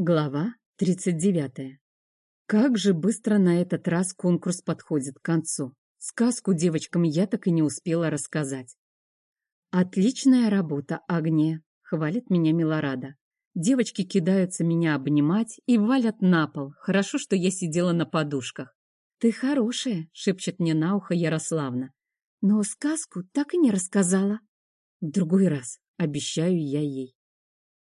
Глава 39. Как же быстро на этот раз конкурс подходит к концу. Сказку девочкам я так и не успела рассказать. «Отличная работа, Агния!» — хвалит меня Милорада. Девочки кидаются меня обнимать и валят на пол. Хорошо, что я сидела на подушках. «Ты хорошая!» — шепчет мне на ухо Ярославна. «Но сказку так и не рассказала». «В другой раз», — обещаю я ей.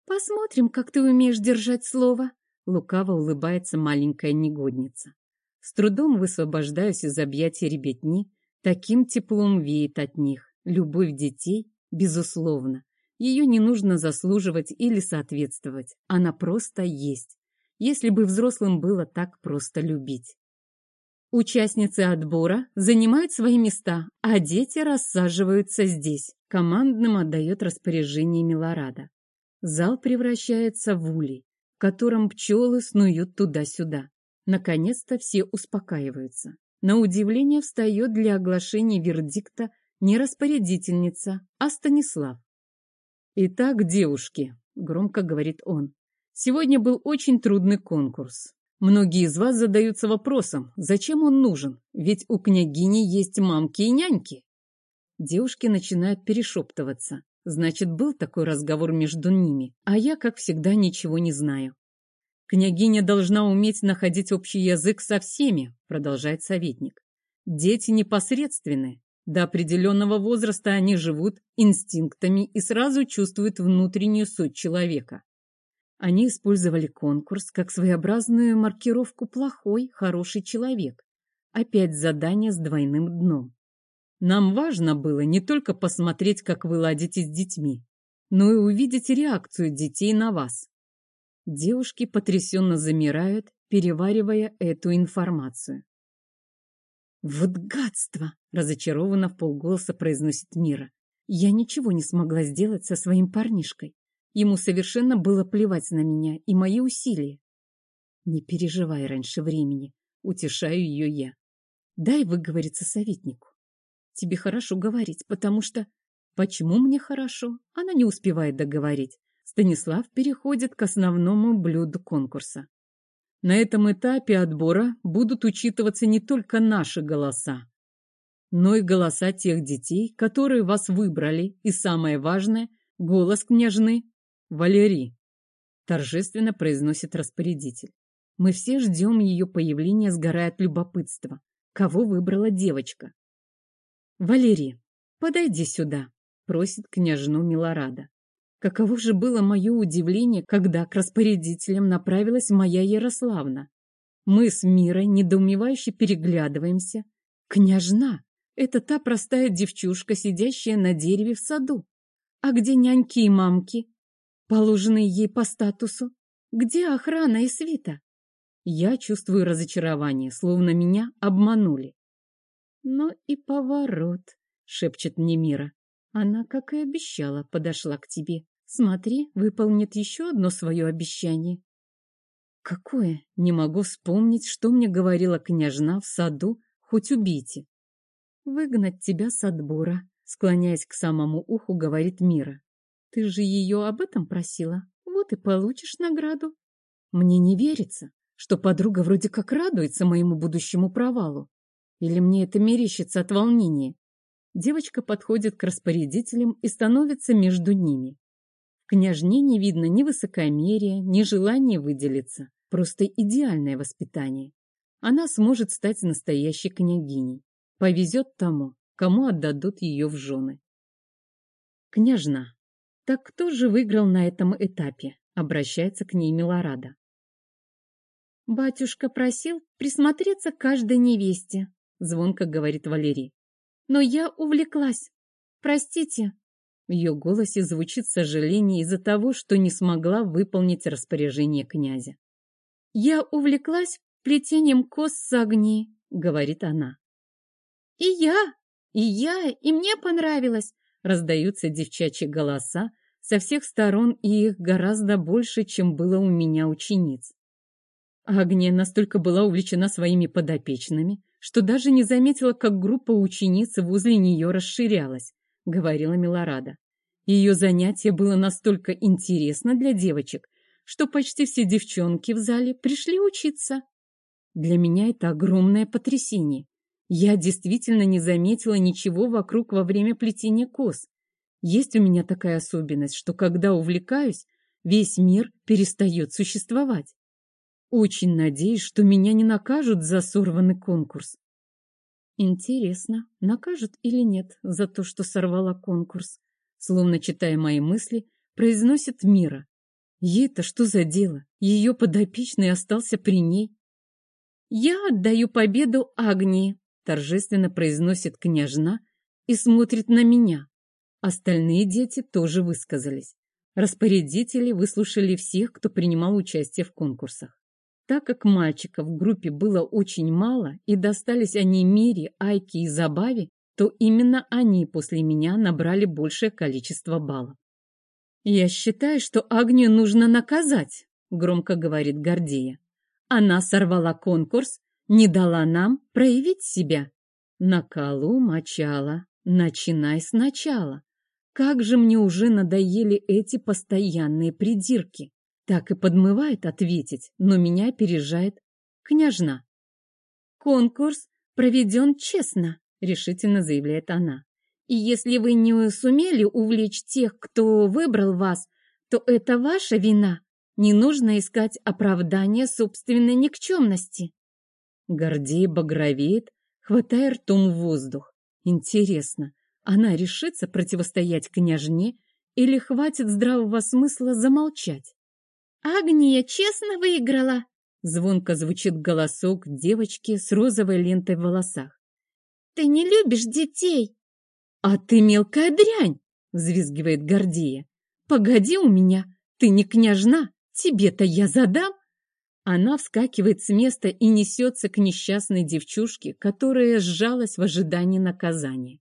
«Посмотрим, как ты умеешь держать слово», — лукаво улыбается маленькая негодница. С трудом высвобождаюсь из объятий ребятни, таким теплом веет от них. Любовь детей, безусловно. Ее не нужно заслуживать или соответствовать. Она просто есть. Если бы взрослым было так просто любить. Участницы отбора занимают свои места, а дети рассаживаются здесь. Командным отдает распоряжение Милорада. Зал превращается в улей, в котором пчелы снуют туда-сюда. Наконец-то все успокаиваются. На удивление встает для оглашения вердикта не распорядительница, а Станислав. «Итак, девушки», — громко говорит он, — «сегодня был очень трудный конкурс. Многие из вас задаются вопросом, зачем он нужен, ведь у княгини есть мамки и няньки». Девушки начинают перешептываться. Значит, был такой разговор между ними, а я, как всегда, ничего не знаю. «Княгиня должна уметь находить общий язык со всеми», продолжает советник. «Дети непосредственны. До определенного возраста они живут инстинктами и сразу чувствуют внутреннюю суть человека. Они использовали конкурс как своеобразную маркировку «плохой, хороший человек». Опять задание с двойным дном. Нам важно было не только посмотреть, как вы ладите с детьми, но и увидеть реакцию детей на вас. Девушки потрясенно замирают, переваривая эту информацию. «Вот гадство!» — разочарованно в полголоса произносит Мира. «Я ничего не смогла сделать со своим парнишкой. Ему совершенно было плевать на меня и мои усилия. Не переживай раньше времени, утешаю ее я. Дай выговориться советнику. Тебе хорошо говорить, потому что... Почему мне хорошо? Она не успевает договорить. Станислав переходит к основному блюду конкурса. На этом этапе отбора будут учитываться не только наши голоса, но и голоса тех детей, которые вас выбрали, и самое важное — голос княжны Валерии, торжественно произносит распорядитель. Мы все ждем ее появления, сгорая от любопытства. Кого выбрала девочка? «Валерий, подойди сюда», — просит княжну Милорада. Каково же было мое удивление, когда к распорядителям направилась моя Ярославна. Мы с Мирой недоумевающе переглядываемся. «Княжна! Это та простая девчушка, сидящая на дереве в саду. А где няньки и мамки, положенные ей по статусу? Где охрана и свита?» Я чувствую разочарование, словно меня обманули. Но и поворот, шепчет мне Мира. Она, как и обещала, подошла к тебе. Смотри, выполнит еще одно свое обещание. Какое? Не могу вспомнить, что мне говорила княжна в саду, хоть убейте. Выгнать тебя с отбора, склоняясь к самому уху, говорит Мира. Ты же ее об этом просила, вот и получишь награду. Мне не верится, что подруга вроде как радуется моему будущему провалу. Или мне это мерещится от волнения? Девочка подходит к распорядителям и становится между ними. В княжне не видно ни высокомерия, ни желания выделиться. Просто идеальное воспитание. Она сможет стать настоящей княгиней. Повезет тому, кому отдадут ее в жены. Княжна, так кто же выиграл на этом этапе? Обращается к ней Милорада. Батюшка просил присмотреться к каждой невесте, — звонко говорит Валерий. «Но я увлеклась. Простите». В ее голосе звучит сожаление из-за того, что не смогла выполнить распоряжение князя. «Я увлеклась плетением кос с огней», — говорит она. «И я, и я, и мне понравилось», — раздаются девчачьи голоса со всех сторон, и их гораздо больше, чем было у меня учениц. Агния настолько была увлечена своими подопечными, что даже не заметила, как группа учениц возле нее расширялась, говорила Милорада. Ее занятие было настолько интересно для девочек, что почти все девчонки в зале пришли учиться. Для меня это огромное потрясение. Я действительно не заметила ничего вокруг во время плетения кос. Есть у меня такая особенность, что когда увлекаюсь, весь мир перестает существовать. Очень надеюсь, что меня не накажут за сорванный конкурс. Интересно, накажут или нет за то, что сорвала конкурс? Словно читая мои мысли, произносит Мира. Ей-то что за дело? Ее подопечный остался при ней. «Я отдаю победу Агнии», — торжественно произносит княжна и смотрит на меня. Остальные дети тоже высказались. Распорядители выслушали всех, кто принимал участие в конкурсах. Так как мальчиков в группе было очень мало и достались они Мире, Айке и Забаве, то именно они после меня набрали большее количество баллов. «Я считаю, что Агнию нужно наказать», — громко говорит Гордея. «Она сорвала конкурс, не дала нам проявить себя». На колу мочала, начинай сначала. Как же мне уже надоели эти постоянные придирки. Так и подмывает ответить, но меня опережает княжна. «Конкурс проведен честно», — решительно заявляет она. «И если вы не сумели увлечь тех, кто выбрал вас, то это ваша вина. Не нужно искать оправдания собственной никчемности». Гордей багровеет, хватая ртом воздух. Интересно, она решится противостоять княжне или хватит здравого смысла замолчать? «Агния честно выиграла!» Звонко звучит голосок девочки с розовой лентой в волосах. «Ты не любишь детей!» «А ты мелкая дрянь!» — взвизгивает Гордея. «Погоди у меня! Ты не княжна! Тебе-то я задам!» Она вскакивает с места и несется к несчастной девчушке, которая сжалась в ожидании наказания.